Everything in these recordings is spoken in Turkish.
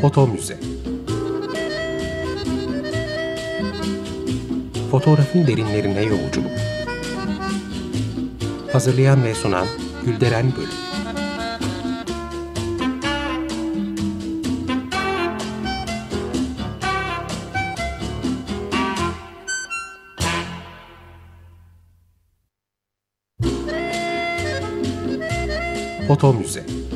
Foto Müze Fotoğrafın derinlerine yolculuk. Hazırlayan ve sunan Gülderen Bölüm. Foto Müze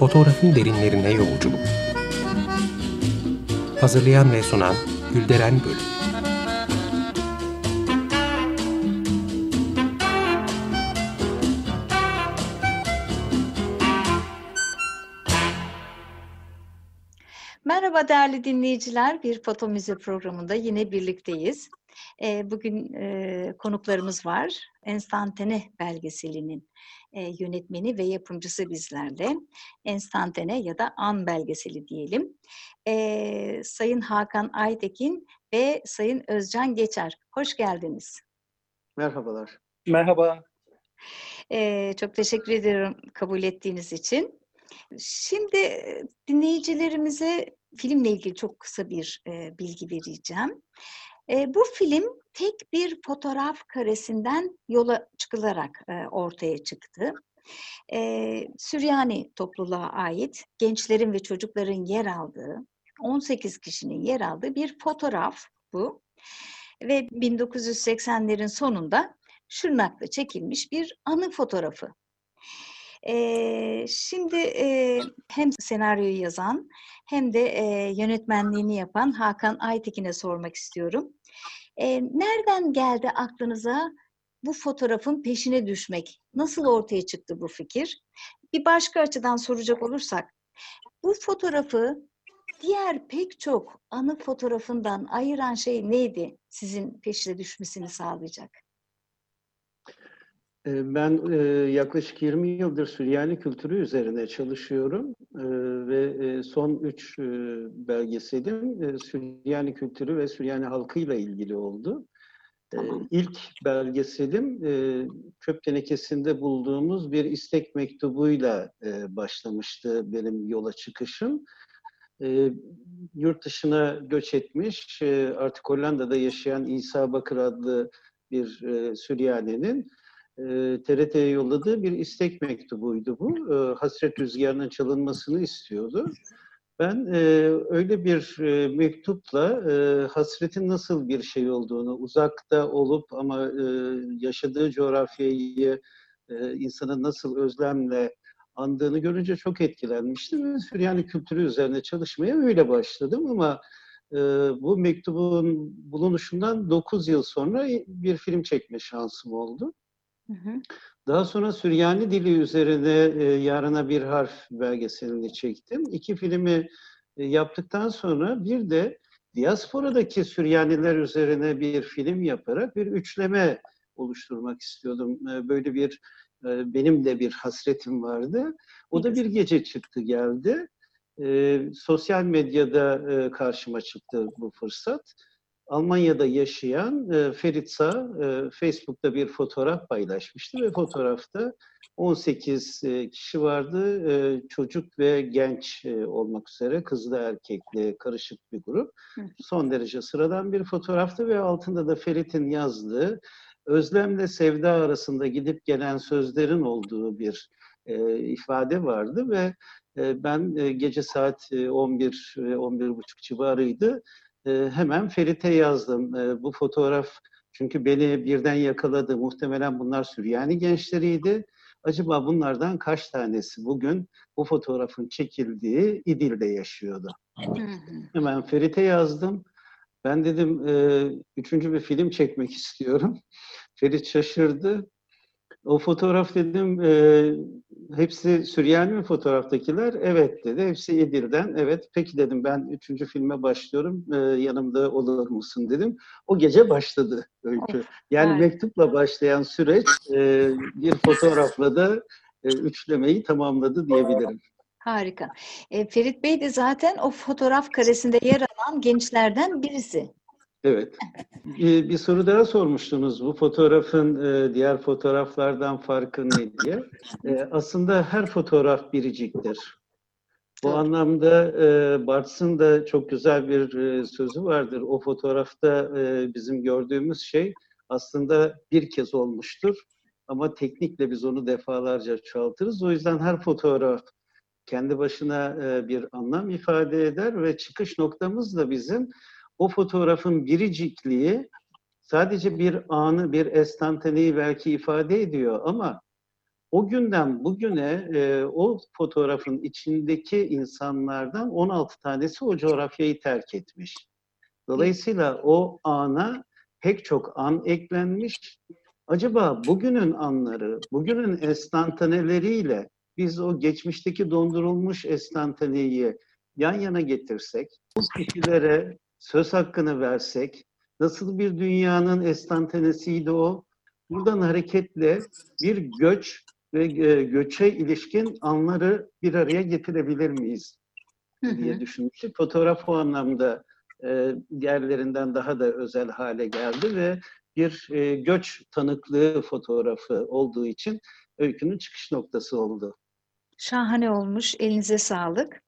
Fotoğrafın derinlerine yolculuk Hazırlayan ve sunan Gülderen Bölüm Merhaba değerli dinleyiciler. Bir foto müze programında yine birlikteyiz. Ee, bugün e, konuklarımız var. Enstantane belgeselinin e, yönetmeni ve yapımcısı bizlerle. Enstantane ya da an belgeseli diyelim. Ee, Sayın Hakan Aytekin ve Sayın Özcan Geçer. Hoş geldiniz. Merhabalar. Merhaba. Ee, çok teşekkür ederim kabul ettiğiniz için. Şimdi e, dinleyicilerimize filmle ilgili çok kısa bir e, bilgi vereceğim. E, bu film tek bir fotoğraf karesinden yola çıkılarak e, ortaya çıktı. E, Süryani topluluğa ait gençlerin ve çocukların yer aldığı, 18 kişinin yer aldığı bir fotoğraf bu. Ve 1980'lerin sonunda Şırnak'ta çekilmiş bir anı fotoğrafı. Ee, şimdi e, hem senaryoyu yazan hem de e, yönetmenliğini yapan Hakan Aytekin'e sormak istiyorum. E, nereden geldi aklınıza bu fotoğrafın peşine düşmek? Nasıl ortaya çıktı bu fikir? Bir başka açıdan soracak olursak, bu fotoğrafı diğer pek çok anı fotoğrafından ayıran şey neydi sizin peşine düşmesini sağlayacak? Ben yaklaşık 20 yıldır Süryani kültürü üzerine çalışıyorum ve son üç belgeselim Süryani kültürü ve Süryani halkıyla ilgili oldu. Tamam. İlk belgeselim çöp tenekesinde bulduğumuz bir istek mektubuyla başlamıştı benim yola çıkışım. Yurt dışına göç etmiş, artık Hollanda'da yaşayan İsa Bakır adlı bir Süryani'nin TRT'ye yolladığı bir istek mektubuydu bu. Hasret rüzgarının çalınmasını istiyordu. Ben öyle bir mektupla hasretin nasıl bir şey olduğunu, uzakta olup ama yaşadığı coğrafyayı insanın nasıl özlemle andığını görünce çok etkilenmiştim. Süryani kültürü üzerine çalışmaya öyle başladım ama bu mektubun bulunuşundan 9 yıl sonra bir film çekme şansım oldu. Daha sonra Süryani dili üzerine e, Yarına Bir Harf belgeselini çektim. İki filmi e, yaptıktan sonra bir de diasporadaki Süryaniler üzerine bir film yaparak bir üçleme oluşturmak istiyordum. E, böyle bir e, benim de bir hasretim vardı. O da bir gece çıktı geldi. E, sosyal medyada e, karşıma çıktı bu fırsat. Almanya'da yaşayan e, Ferit Sağ e, Facebook'ta bir fotoğraf paylaşmıştı ve fotoğrafta 18 e, kişi vardı. E, çocuk ve genç e, olmak üzere kızlı erkekli karışık bir grup. Son derece sıradan bir fotoğraftı ve altında da Ferit'in yazdığı özlemle sevda arasında gidip gelen sözlerin olduğu bir e, ifade vardı ve e, ben e, gece saat e, 11 e, 11 buçuk civarıydı e, hemen Ferit'e yazdım. E, bu fotoğraf çünkü beni birden yakaladı. Muhtemelen bunlar Süryani gençleriydi. Acaba bunlardan kaç tanesi bugün bu fotoğrafın çekildiği İdil'de yaşıyordu? Hı hı. Hemen Ferit'e yazdım. Ben dedim e, üçüncü bir film çekmek istiyorum. Ferit şaşırdı. O fotoğraf dedim e, hepsi Süryani mi fotoğraftakiler? Evet dedi. Hepsi İdil'den. Evet peki dedim ben üçüncü filme başlıyorum. E, yanımda olur musun dedim. O gece başladı öykü. Yani evet. mektupla başlayan süreç e, bir fotoğrafla da e, üçlemeyi tamamladı diyebilirim. Harika. E, Ferit Bey de zaten o fotoğraf karesinde yer alan gençlerden birisi. Evet. Bir, bir soru daha sormuştunuz. Bu fotoğrafın e, diğer fotoğraflardan farkı ne diye. E, aslında her fotoğraf biriciktir. Bu Doğru. anlamda e, Bartes'ın da çok güzel bir e, sözü vardır. O fotoğrafta e, bizim gördüğümüz şey aslında bir kez olmuştur. Ama teknikle biz onu defalarca çoğaltırız. O yüzden her fotoğraf kendi başına e, bir anlam ifade eder ve çıkış noktamız da bizim o fotoğrafın biricikliği sadece bir anı, bir estantaneyi belki ifade ediyor ama o günden bugüne e, o fotoğrafın içindeki insanlardan 16 tanesi o coğrafyayı terk etmiş. Dolayısıyla o ana pek çok an eklenmiş. Acaba bugünün anları, bugünün estantaneleriyle biz o geçmişteki dondurulmuş estantaneyi yan yana getirsek, bu kişilere söz hakkını versek, nasıl bir dünyanın estantanesiydi o? Buradan hareketle bir göç ve e, göçe ilişkin anları bir araya getirebilir miyiz diye düşünmüştük. Fotoğraf o anlamda e, diğerlerinden daha da özel hale geldi ve bir e, göç tanıklığı fotoğrafı olduğu için öykünün çıkış noktası oldu. Şahane olmuş. Elinize sağlık.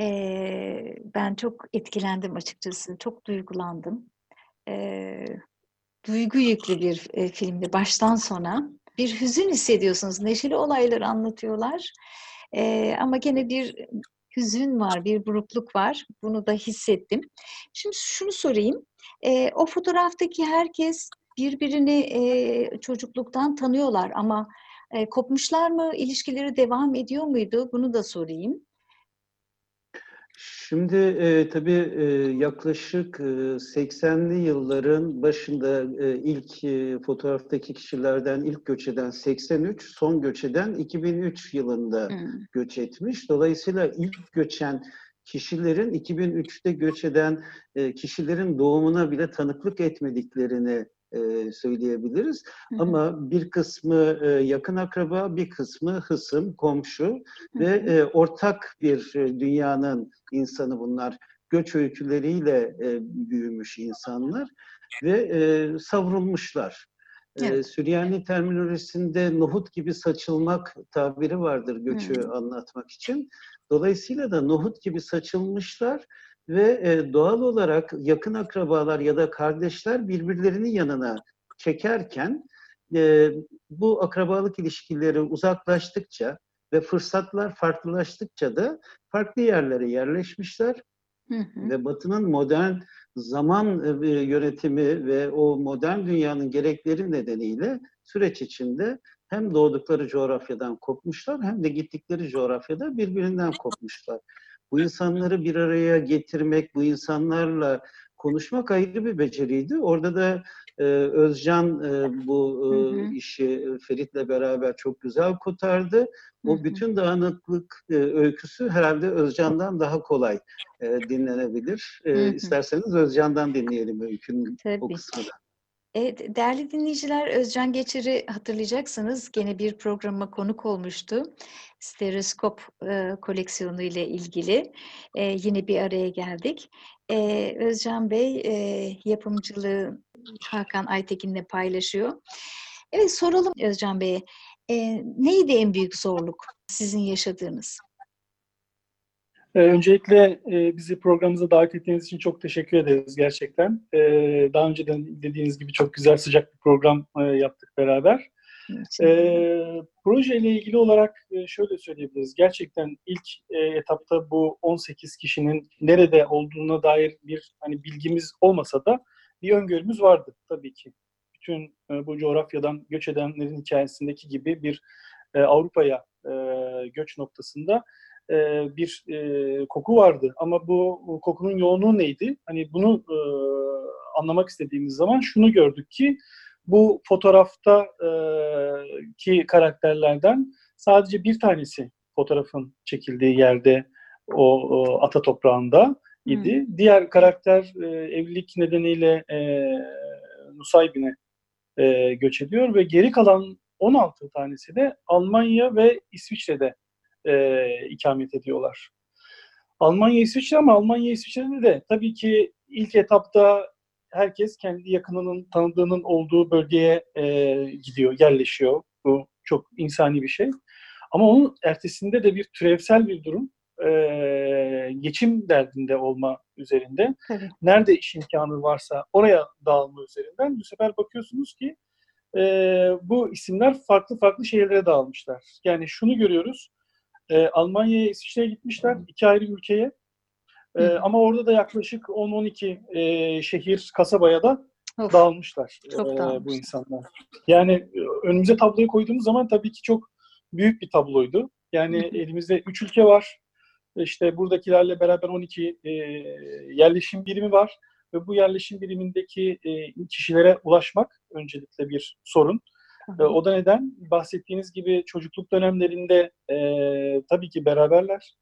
Ee, ben çok etkilendim açıkçası. Çok duygulandım. Ee, duygu yüklü bir e, filmdi baştan sona. Bir hüzün hissediyorsunuz. Neşeli olayları anlatıyorlar. Ee, ama gene bir hüzün var, bir burukluk var. Bunu da hissettim. Şimdi şunu sorayım. Ee, o fotoğraftaki herkes birbirini e, çocukluktan tanıyorlar ama e, kopmuşlar mı? İlişkileri devam ediyor muydu? Bunu da sorayım. Şimdi e, tabii e, yaklaşık e, 80'li yılların başında e, ilk e, fotoğraftaki kişilerden ilk göç eden 83, son göç eden 2003 yılında Hmm. göç etmiş. Dolayısıyla ilk göçen kişilerin 2003'te göç eden e, kişilerin doğumuna bile tanıklık etmediklerini e, söyleyebiliriz. Hı hı. Ama bir kısmı e, yakın akraba, bir kısmı hısım, komşu Hı ve e, ortak bir e, dünyanın insanı bunlar. Göç öyküleriyle e, büyümüş insanlar ve e, savrulmuşlar. Evet. Süryani terminolojisinde nohut gibi saçılmak tabiri vardır göçü Hmm. anlatmak için. Dolayısıyla da nohut gibi saçılmışlar ve e, doğal olarak yakın akrabalar ya da kardeşler birbirlerinin yanına çekerken e, bu akrabalık ilişkileri uzaklaştıkça ve fırsatlar farklılaştıkça da farklı yerlere yerleşmişler Hı hı. ve Batı'nın modern zaman e, yönetimi ve o modern dünyanın gerekleri nedeniyle süreç içinde hem doğdukları coğrafyadan kopmuşlar hem de gittikleri coğrafyada birbirinden kopmuşlar. Bu insanları bir araya getirmek, bu insanlarla konuşmak ayrı bir beceriydi. Orada da e, Özcan e, bu e, Hı hı. işi e, Ferit'le beraber çok güzel kotardı. O bütün dağınıklık e, öyküsü herhalde Özcan'dan daha kolay e, dinlenebilir. E, Hı hı. isterseniz Özcan'dan dinleyelim öykünün o Tabii. kısmını. Evet, değerli dinleyiciler, Özcan Geçir'i hatırlayacaksınız. Gene bir programa konuk olmuştu. Stereoskop e, koleksiyonu ile ilgili. E, yine bir araya geldik. E, Özcan Bey e, yapımcılığı Hakan Aytekin'le paylaşıyor. Evet, soralım Özcan Bey'e. E, neydi en büyük zorluk sizin yaşadığınız? Ee, Öncelikle e, bizi programımıza davet ettiğiniz için çok teşekkür ederiz gerçekten. Ee, Daha önceden dediğiniz gibi çok güzel sıcak bir program e, yaptık beraber. Ee, projeyle ilgili olarak e, şöyle söyleyebiliriz. Gerçekten ilk e, etapta bu 18 kişinin nerede olduğuna dair bir hani bilgimiz olmasa da bir öngörümüz vardı tabii ki. Bütün e, bu coğrafyadan göç edenlerin hikayesindeki gibi bir e, Avrupa'ya e, göç noktasında e, bir e, koku vardı. Ama bu kokunun yoğunluğu neydi? Hani bunu e, anlamak istediğimiz zaman şunu gördük ki bu fotoğrafta e, ki karakterlerden sadece bir tanesi fotoğrafın çekildiği yerde o, o ata toprağında idi. Diğer karakter e, evlilik nedeniyle e, Nusaybin'e e, göç ediyor ve geri kalan 16 tanesi de Almanya ve İsviçre'de e, ikamet ediyorlar. Almanya, İsviçre ama Almanya, İsviçre'de de tabii ki ilk etapta herkes kendi yakınının, tanıdığının olduğu bölgeye e, gidiyor, yerleşiyor. Bu çok insani bir şey. Ama onun ertesinde de bir türevsel bir durum. E, geçim derdinde olma üzerinde. Tabii. Nerede iş imkanı varsa oraya dağılma üzerinden. Bu sefer bakıyorsunuz ki e, bu isimler farklı farklı şehirlere dağılmışlar. Yani şunu görüyoruz. E, Almanya'ya, İsviçre'ye gitmişler. iki ayrı ülkeye. E, Hı. ama orada da yaklaşık 10-12 e, şehir, kasabaya da Of, dağılmışlar Çok e, bu dağılmışlar. insanlar. Yani e, önümüze tabloyu koyduğumuz zaman tabii ki çok büyük bir tabloydu. Yani hı. elimizde 3 ülke var. İşte buradakilerle beraber 12 e, yerleşim birimi var ve bu yerleşim birimindeki e, kişilere ulaşmak öncelikle bir sorun. E, o da neden? Bahsettiğiniz gibi çocukluk dönemlerinde e, tabii ki beraberler.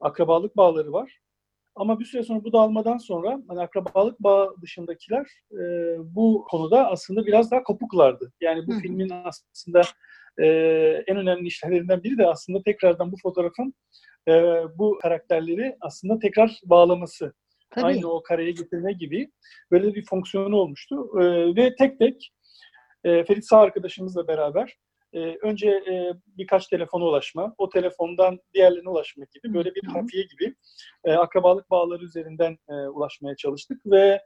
Akrabalık bağları var. Ama bir süre sonra bu dağılmadan sonra hani akrabalık bağı dışındakiler e, bu konuda aslında biraz daha kopuklardı. Yani bu Hı filmin aslında e, en önemli işlerinden biri de aslında tekrardan bu fotoğrafın e, bu karakterleri aslında tekrar bağlaması. Tabii. Aynı o kareye getirme gibi böyle bir fonksiyonu olmuştu. E, ve tek tek e, Ferit Sağ arkadaşımızla beraber e, önce e, birkaç telefona ulaşma, o telefondan diğerlerine ulaşmak gibi böyle bir hafiye gibi e, akrabalık bağları üzerinden e, ulaşmaya çalıştık ve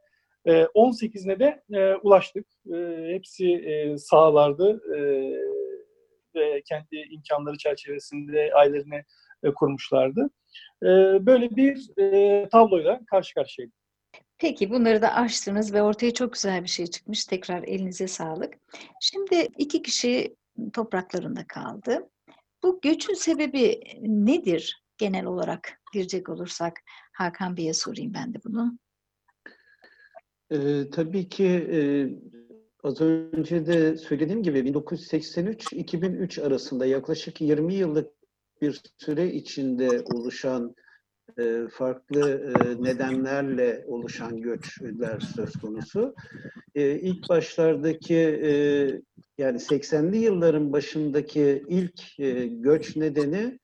e, 18'ine de e, ulaştık. E, hepsi e, sağlardı e, ve kendi imkanları çerçevesinde ailelerini e, kurmuşlardı. E, böyle bir e, tabloyla karşı karşıyaydık. Peki bunları da açtınız ve ortaya çok güzel bir şey çıkmış. Tekrar elinize sağlık. Şimdi iki kişi topraklarında kaldı. Bu göçün sebebi nedir genel olarak girecek olursak? Hakan Bey'e sorayım ben de bunu. Ee, tabii ki e, az önce de söylediğim gibi 1983-2003 arasında yaklaşık 20 yıllık bir süre içinde oluşan farklı e, nedenlerle oluşan göçler söz konusu. E, ilk başlardaki e, yani 80'li yılların başındaki ilk e, göç nedeni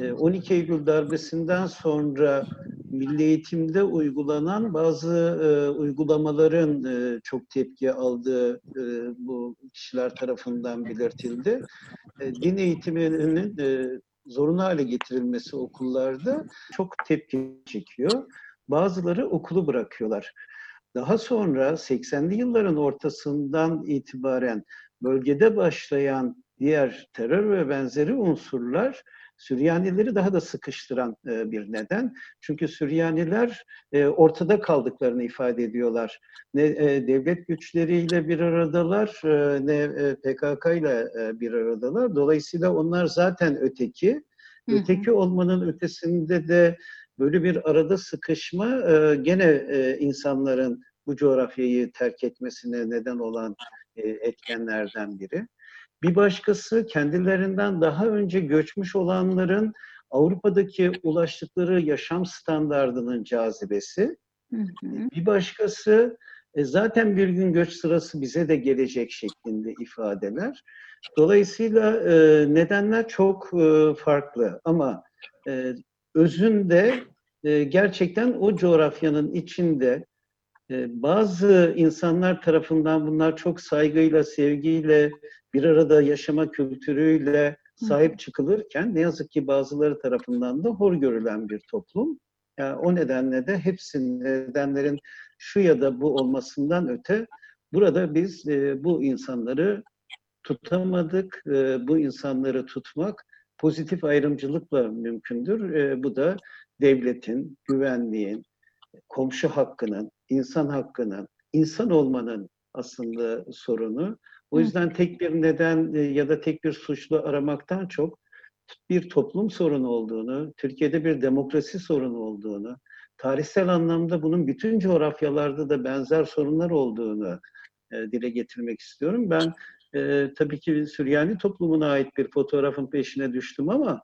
e, 12 Eylül darbesinden sonra milli eğitimde uygulanan bazı e, uygulamaların e, çok tepki aldığı e, bu kişiler tarafından belirtildi. E, din eğitiminin e, zorunlu hale getirilmesi okullarda çok tepki çekiyor. Bazıları okulu bırakıyorlar. Daha sonra 80'li yılların ortasından itibaren bölgede başlayan diğer terör ve benzeri unsurlar Süryanileri daha da sıkıştıran e, bir neden. Çünkü Süryaniler e, ortada kaldıklarını ifade ediyorlar. Ne e, devlet güçleriyle bir aradalar, e, ne e, PKK ile e, bir aradalar. Dolayısıyla onlar zaten öteki. Öteki olmanın ötesinde de böyle bir arada sıkışma e, gene e, insanların bu coğrafyayı terk etmesine neden olan etkenlerden biri. Bir başkası kendilerinden daha önce göçmüş olanların Avrupa'daki ulaştıkları yaşam standardının cazibesi. Hı hı. Bir başkası e, zaten bir gün göç sırası bize de gelecek şeklinde ifadeler. Dolayısıyla e, nedenler çok e, farklı ama e, özünde e, gerçekten o coğrafyanın içinde e, bazı insanlar tarafından bunlar çok saygıyla, sevgiyle, bir arada yaşama kültürüyle sahip çıkılırken ne yazık ki bazıları tarafından da hor görülen bir toplum. Yani o nedenle de hepsinin nedenlerin şu ya da bu olmasından öte burada biz e, bu insanları tutamadık. E, bu insanları tutmak pozitif ayrımcılıkla mümkündür. E, bu da devletin, güvenliğin, komşu hakkının, insan hakkının, insan olmanın aslında sorunu. O yüzden tek bir neden e, ya da tek bir suçlu aramaktan çok bir toplum sorunu olduğunu, Türkiye'de bir demokrasi sorunu olduğunu, tarihsel anlamda bunun bütün coğrafyalarda da benzer sorunlar olduğunu e, dile getirmek istiyorum. Ben e, tabii ki Süryani toplumuna ait bir fotoğrafın peşine düştüm ama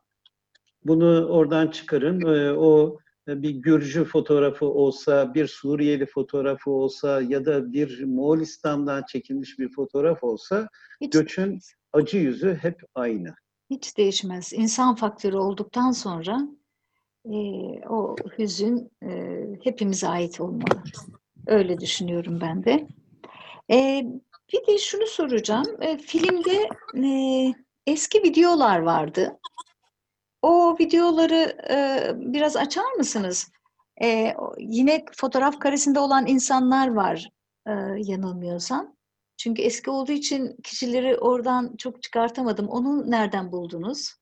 bunu oradan çıkarın. E, o bir Gürcü fotoğrafı olsa, bir Suriyeli fotoğrafı olsa ya da bir Moğolistan'dan çekilmiş bir fotoğraf olsa Hiç, göçün acı yüzü hep aynı. hiç değişmez. İnsan faktörü olduktan sonra e, o hüzün e, hepimize ait olmalı. Öyle düşünüyorum ben de. E, bir de şunu soracağım. E, filmde e, eski videolar vardı. O videoları e, biraz açar mısınız? E, yine fotoğraf karesinde olan insanlar var e, yanılmıyorsam. Çünkü eski olduğu için kişileri oradan çok çıkartamadım. Onu nereden buldunuz?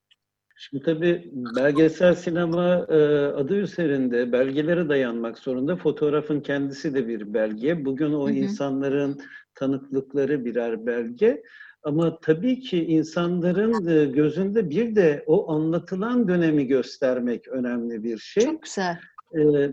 Şimdi tabii belgesel sinema e, adı üzerinde belgelere dayanmak zorunda. Fotoğrafın kendisi de bir belge. Bugün o Hı hı. insanların tanıklıkları birer belge. Ama tabii ki insanların e, gözünde bir de o anlatılan dönemi göstermek önemli bir şey. Çok güzel. E,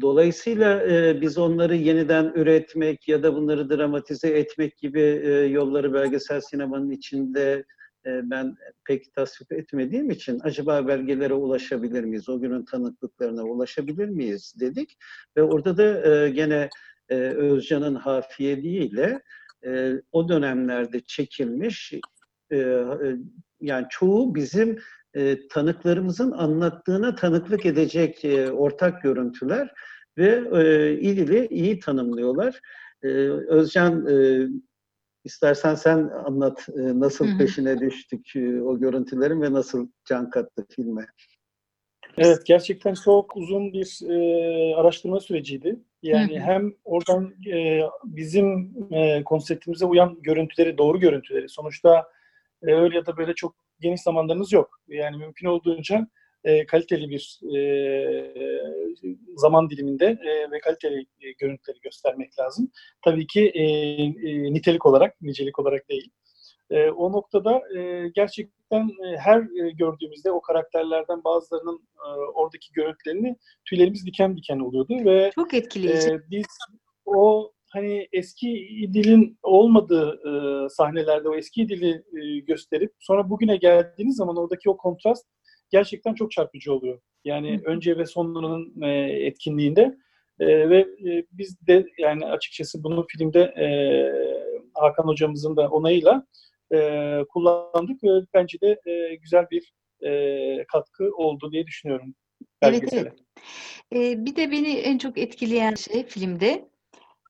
Dolayısıyla e, biz onları yeniden üretmek ya da bunları dramatize etmek gibi e, yolları belgesel sinemanın içinde e, ben pek tasvip etmediğim için acaba belgelere ulaşabilir miyiz, o günün tanıklıklarına ulaşabilir miyiz dedik. Ve orada da e, gene e, Özcan'ın hafiyeliğiyle e, o dönemlerde çekilmiş e, e, yani çoğu bizim e, tanıklarımızın anlattığına tanıklık edecek e, ortak görüntüler ve e, il ile iyi tanımlıyorlar. E, Özcan e, istersen sen anlat e, nasıl peşine düştük e, o görüntülerin ve nasıl can kattı filme. Evet, gerçekten çok uzun bir e, araştırma süreciydi. Yani Hı hem oradan e, bizim e, konseptimize uyan görüntüleri, doğru görüntüleri. Sonuçta e, öyle ya da böyle çok geniş zamanlarımız yok. Yani mümkün olduğunca e, kaliteli bir e, zaman diliminde e, ve kaliteli e, görüntüleri göstermek lazım. Tabii ki e, e, nitelik olarak, nicelik olarak değil. E, o noktada e, gerçekten e, her e, gördüğümüzde o karakterlerden bazılarının e, oradaki görüntülerini tüylerimiz diken diken oluyordu ve Çok etkileyici. e, biz o hani eski dilin olmadığı e, sahnelerde o eski dili e, gösterip sonra bugüne geldiğiniz zaman oradaki o kontrast gerçekten çok çarpıcı oluyor. Yani Hı hı. önce ve sonlarının e, etkinliğinde e, ve e, biz de yani açıkçası bunu filmde e, Hakan hocamızın da onayıyla e, kullandık ve bence de e, güzel bir e, katkı oldu diye düşünüyorum. Evet, belgesele. evet. Ee, bir de beni en çok etkileyen şey filmde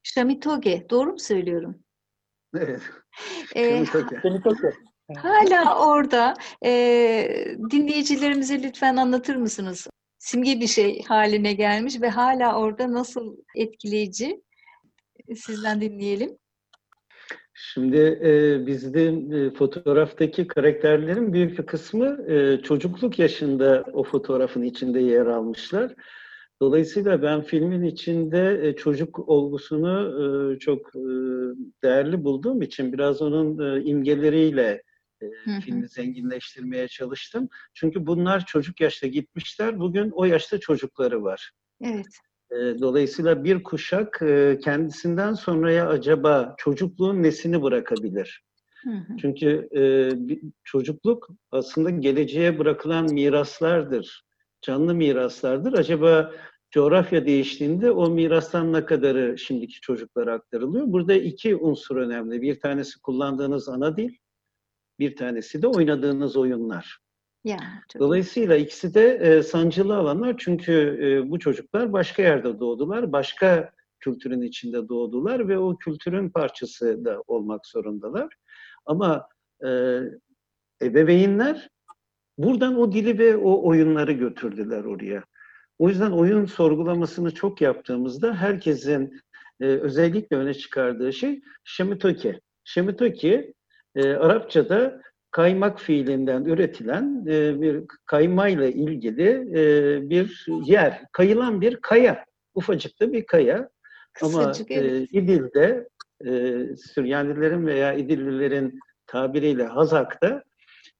Shamitoge. Doğru mu söylüyorum? Evet. Ee, peki. Seni çok hala orada. Ee, dinleyicilerimize lütfen anlatır mısınız? Simge bir şey haline gelmiş ve hala orada nasıl etkileyici? Sizden dinleyelim. Şimdi e, bizde e, fotoğraftaki karakterlerin büyük bir kısmı e, çocukluk yaşında o fotoğrafın içinde yer almışlar. Dolayısıyla ben filmin içinde e, çocuk olgusunu e, çok e, değerli bulduğum için biraz onun e, imgeleriyle e, filmi zenginleştirmeye çalıştım. Çünkü bunlar çocuk yaşta gitmişler, bugün o yaşta çocukları var. Evet. E, Dolayısıyla bir kuşak e, kendisinden sonraya acaba çocukluğun nesini bırakabilir? Hı hı. Çünkü e, çocukluk aslında geleceğe bırakılan miraslardır. Canlı miraslardır. Acaba coğrafya değiştiğinde o mirastan ne kadarı şimdiki çocuklara aktarılıyor? Burada iki unsur önemli. Bir tanesi kullandığınız ana dil, bir tanesi de oynadığınız oyunlar. Ya, çok Dolayısıyla ikisi de e, sancılı alanlar çünkü e, bu çocuklar başka yerde doğdular, başka kültürün içinde doğdular ve o kültürün parçası da olmak zorundalar. Ama e, ebeveynler buradan o dili ve o oyunları götürdüler oraya. O yüzden oyun sorgulamasını çok yaptığımızda herkesin e, özellikle öne çıkardığı şey şemitoke. Şemitoke e, Arapçada kaymak fiilinden üretilen e, bir kaymayla ilgili e, bir yer, kayılan bir kaya. Ufacık da bir kaya. Ama kısacık. evet. e, İdil'de e, Süryanilerin veya İdillilerin tabiriyle Hazak'ta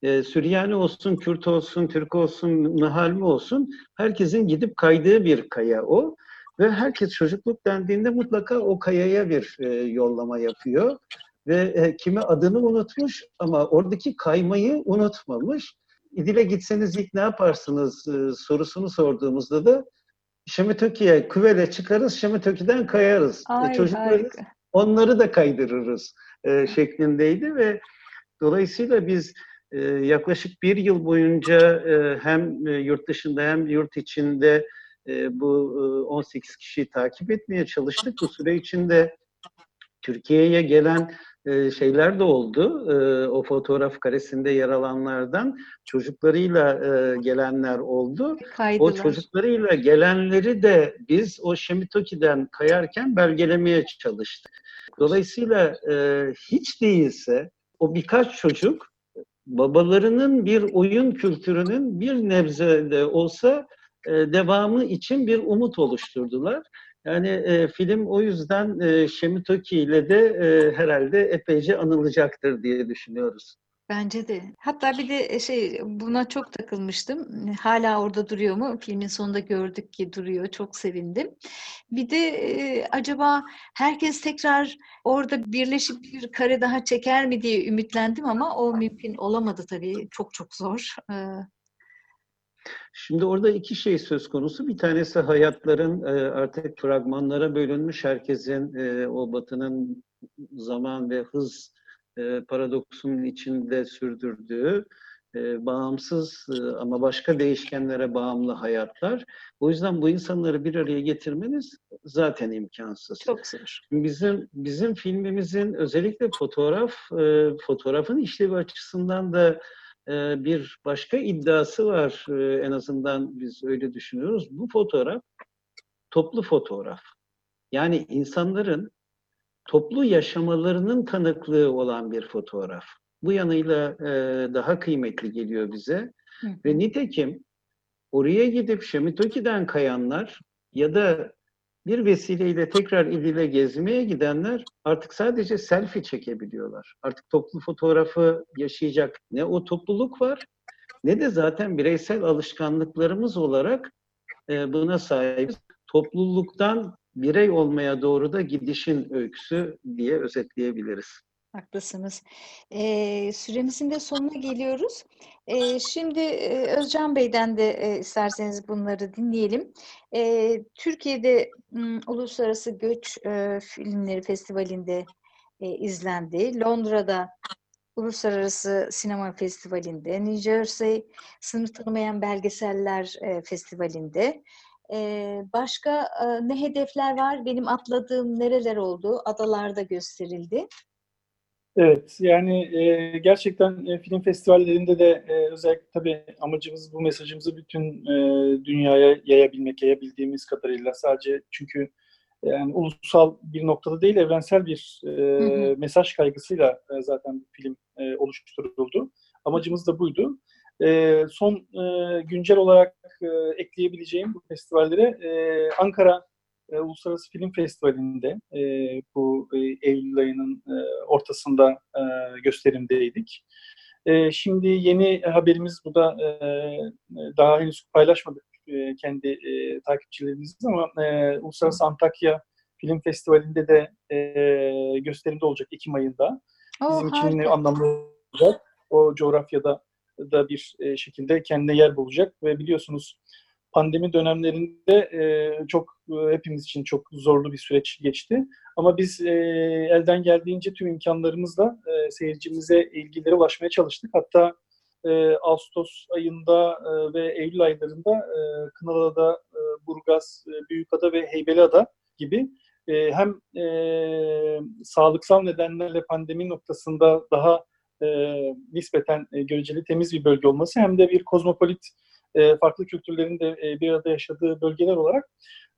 e, Süryani olsun, Kürt olsun, Türk olsun, Mihalmi olsun herkesin gidip kaydığı bir kaya o. Ve herkes çocukluk dendiğinde mutlaka o kayaya bir e, yollama yapıyor. Ve e, kimi adını unutmuş ama oradaki kaymayı unutmamış. İdil'e gitseniz ilk ne yaparsınız e, sorusunu sorduğumuzda da Şemitöki'ye küvele çıkarız, Şemitöki'den kayarız. E, Ay, çocuklarız, harika. onları da kaydırırız e, şeklindeydi ve dolayısıyla biz e, yaklaşık bir yıl boyunca e, hem e, yurt dışında hem yurt içinde e, bu e, 18 kişiyi takip etmeye çalıştık. Bu süre içinde Türkiye'ye gelen e, şeyler de oldu. E, o fotoğraf karesinde yer alanlardan çocuklarıyla e, gelenler oldu. Kaydılar. O çocuklarıyla gelenleri de biz o Şemitoki'den kayarken belgelemeye çalıştık. Dolayısıyla e, hiç değilse o birkaç çocuk babalarının bir oyun kültürünün bir nebze de olsa e, devamı için bir umut oluşturdular. Yani e, film o yüzden e, Şemitoki ile de e, herhalde epeyce anılacaktır diye düşünüyoruz. Bence de. Hatta bir de şey buna çok takılmıştım. Hala orada duruyor mu? Filmin sonunda gördük ki duruyor. Çok sevindim. Bir de e, acaba herkes tekrar orada birleşip bir kare daha çeker mi diye ümitlendim ama o mümkün olamadı tabii. Çok çok zor. Ee, Şimdi orada iki şey söz konusu. Bir tanesi hayatların e, artık fragmanlara bölünmüş herkesin e, o batının zaman ve hız e, paradoksunun içinde sürdürdüğü e, bağımsız e, ama başka değişkenlere bağımlı hayatlar. O yüzden bu insanları bir araya getirmeniz zaten imkansız. çok zor. Bizim bizim filmimizin özellikle fotoğraf e, fotoğrafın işlevi açısından da bir başka iddiası var. E, en azından biz öyle düşünüyoruz. Bu fotoğraf toplu fotoğraf. Yani insanların toplu yaşamalarının tanıklığı olan bir fotoğraf. Bu yanıyla e, daha kıymetli geliyor bize. Hı. Ve nitekim oraya gidip Şemitoki'den kayanlar ya da bir vesileyle tekrar İdil'e gezmeye gidenler artık sadece selfie çekebiliyorlar. Artık toplu fotoğrafı yaşayacak ne o topluluk var ne de zaten bireysel alışkanlıklarımız olarak e, buna sahibiz. Topluluktan birey olmaya doğru da gidişin öyküsü diye özetleyebiliriz. Haklısınız. Ee, süremizin de sonuna geliyoruz. Ee, şimdi Özcan Bey'den de e, isterseniz bunları dinleyelim. Ee, Türkiye'de m, Uluslararası Göç e, Filmleri Festivali'nde e, izlendi. Londra'da Uluslararası Sinema Festivali'nde, New Jersey Sınır Tanımayan Belgeseller e, Festivali'nde. Ee, başka e, ne hedefler var? Benim atladığım nereler oldu? Adalarda gösterildi. Evet, yani e, gerçekten e, film festivallerinde de e, özellikle tabii amacımız bu mesajımızı bütün e, dünyaya yayabilmek, yayabildiğimiz kadarıyla sadece çünkü yani ulusal bir noktada değil, evrensel bir e, hı. mesaj kaygısıyla e, zaten bu film e, oluşturuldu. Amacımız da buydu. E, son e, güncel olarak e, ekleyebileceğim bu festivallere e, Ankara e, Uluslararası Film Festivali'nde e, bu e, Eylül ayının e, ortasında e, gösterimdeydik. E, şimdi yeni haberimiz bu da e, daha henüz paylaşmadık e, kendi e, takipçilerimizle ama e, Uluslararası Antakya Film Festivali'nde de e, gösterimde olacak Ekim ayında. Bizim için harika. anlamlı olacak. O coğrafyada da bir e, şekilde kendine yer bulacak ve biliyorsunuz pandemi dönemlerinde e, çok e, hepimiz için çok zorlu bir süreç geçti. Ama biz e, elden geldiğince tüm imkanlarımızla e, seyircimize, ilgilere ulaşmaya çalıştık. Hatta e, Ağustos ayında e, ve Eylül aylarında e, Kınalıada, e, Burgaz, e, Büyükada ve Heybeliada gibi e, hem e, sağlıksal nedenlerle pandemi noktasında daha e, nispeten e, göreceli temiz bir bölge olması hem de bir kozmopolit e, farklı kültürlerin de e, bir arada yaşadığı bölgeler olarak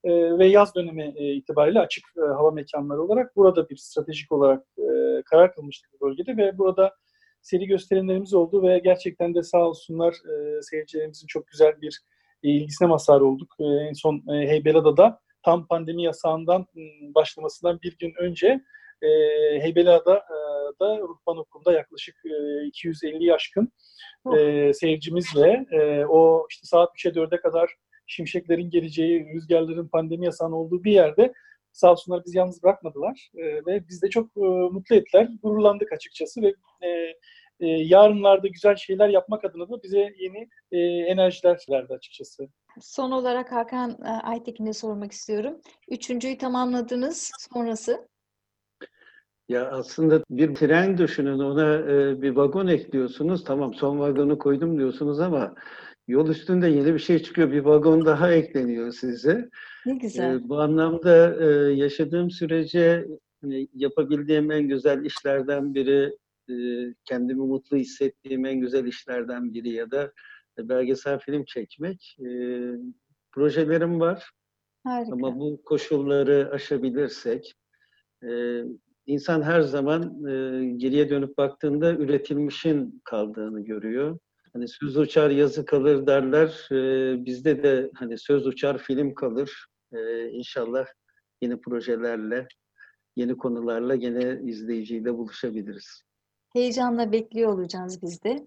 e, ve yaz dönemi itibariyle açık hava mekanları olarak burada bir stratejik olarak e, karar kılmıştık bu bölgede ve burada seri gösterimlerimiz oldu ve gerçekten de sağ olsunlar seyircilerimizin çok güzel bir ilgisine mazhar olduk. En son e, Heybeliada'da tam pandemi yasağından m, başlamasından bir gün önce e, Heybeliada'da Ruhban Okulu'nda yaklaşık e, 250'yi aşkın e, seyircimizle e, o işte saat 3'e 4'e kadar şimşeklerin geleceği, rüzgarların pandemi yasağının olduğu bir yerde sağ olsunlar bizi yalnız bırakmadılar e, ve biz de çok e, mutlu ettiler. Gururlandık açıkçası ve e, e, yarınlarda güzel şeyler yapmak adına da bize yeni e, enerjiler verdi açıkçası. Son olarak Hakan e, Aytekin'e sormak istiyorum. Üçüncüyü tamamladınız. Sonrası? Ya aslında bir tren düşünün ona e, bir vagon ekliyorsunuz. Tamam son vagonu koydum diyorsunuz ama yol üstünde yeni bir şey çıkıyor. Bir vagon daha ekleniyor size. Ne güzel. E, bu anlamda e, yaşadığım sürece hani, yapabildiğim en güzel işlerden biri, e, kendimi mutlu hissettiğim en güzel işlerden biri ya da belgesel film çekmek. E, projelerim var. Harika. Ama bu koşulları aşabilirsek, e, insan her zaman e, geriye dönüp baktığında üretilmişin kaldığını görüyor. Hani söz uçar yazı kalır derler. E, bizde de hani söz uçar film kalır. E, inşallah yeni projelerle, yeni konularla yine izleyiciyle buluşabiliriz. Heyecanla bekliyor olacağız biz de.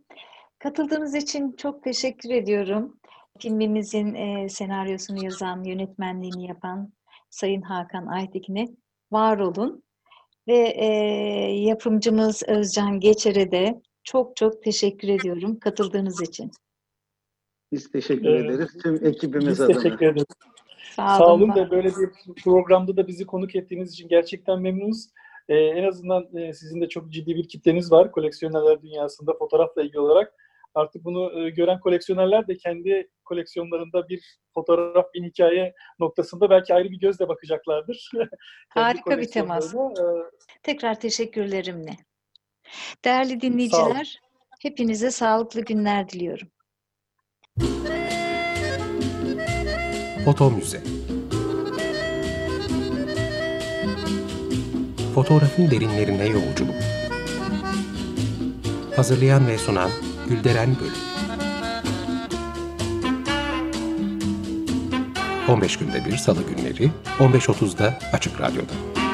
Katıldığınız için çok teşekkür ediyorum. Filmimizin e, senaryosunu yazan, yönetmenliğini yapan Sayın Hakan Aytekin'e var olun. Ve e, yapımcımız Özcan Geçer'e de çok çok teşekkür ediyorum katıldığınız için. Biz teşekkür Evet. ederiz. Tüm ekibimiz Biz adına. teşekkür ederiz. Sağ Sağ olun. olun da böyle bir programda da bizi konuk ettiğiniz için gerçekten memnunuz. Ee, en azından e, sizin de çok ciddi bir kitleniz var koleksiyonerler dünyasında fotoğrafla ilgili olarak. Artık bunu e, gören koleksiyonerler de kendi koleksiyonlarında bir fotoğraf, bir hikaye noktasında belki ayrı bir gözle bakacaklardır. Harika bir temas. koleksiyonlarına, e, Tekrar teşekkürlerimle. Değerli dinleyiciler, hepinize sağlıklı günler diliyorum. Foto Müze Fotoğrafın derinlerine yolculuk Hazırlayan ve sunan Gülderen Bölüm 15 günde bir salı günleri 15.30'da Açık Radyo'da.